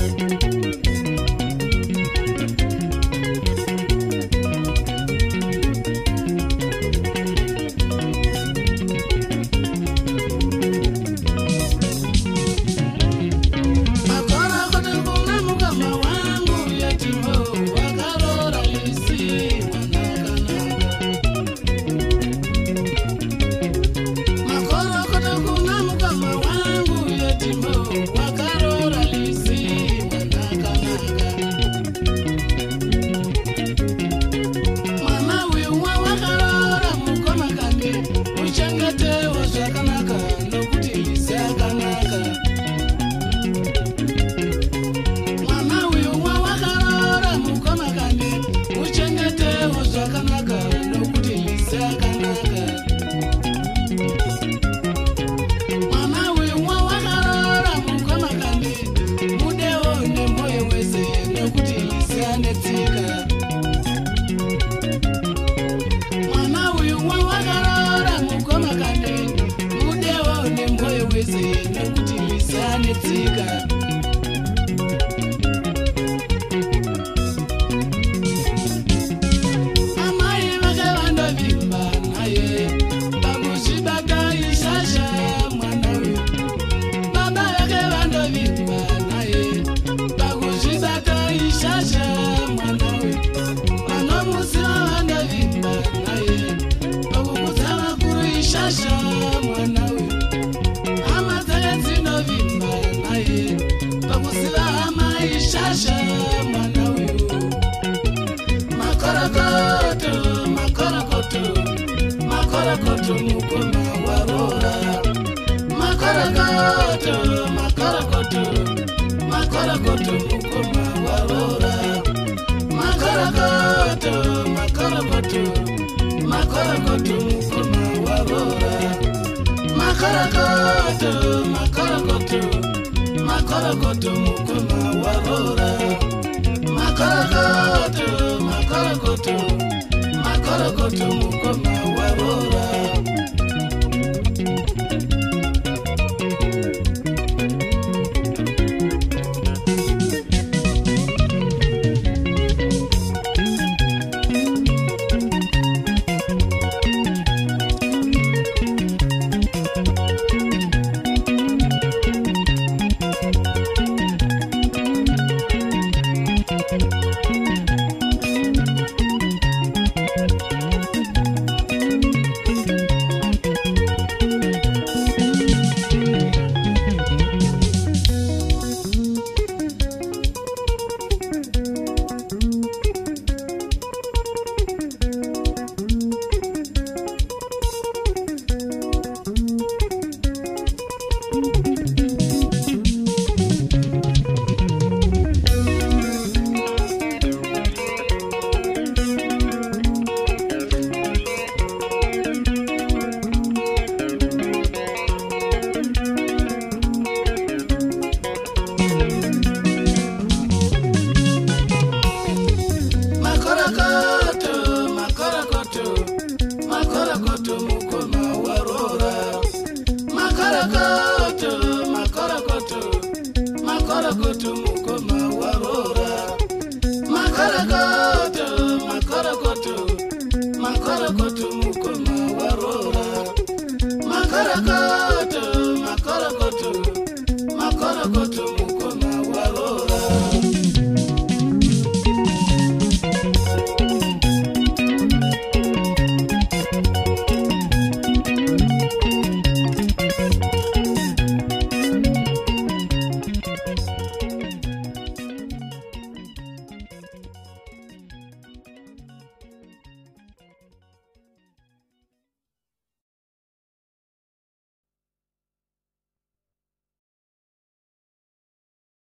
makorokoto mukoma wese nekuti lisanetsika makorokoto makorokoto. Makorokoto mukoma mukoma warora makarakoto makarakoto makarakoto mukoma warora makarakoto makarakoto makarakoto mukoma warora makarakoto makarakoto makarakoto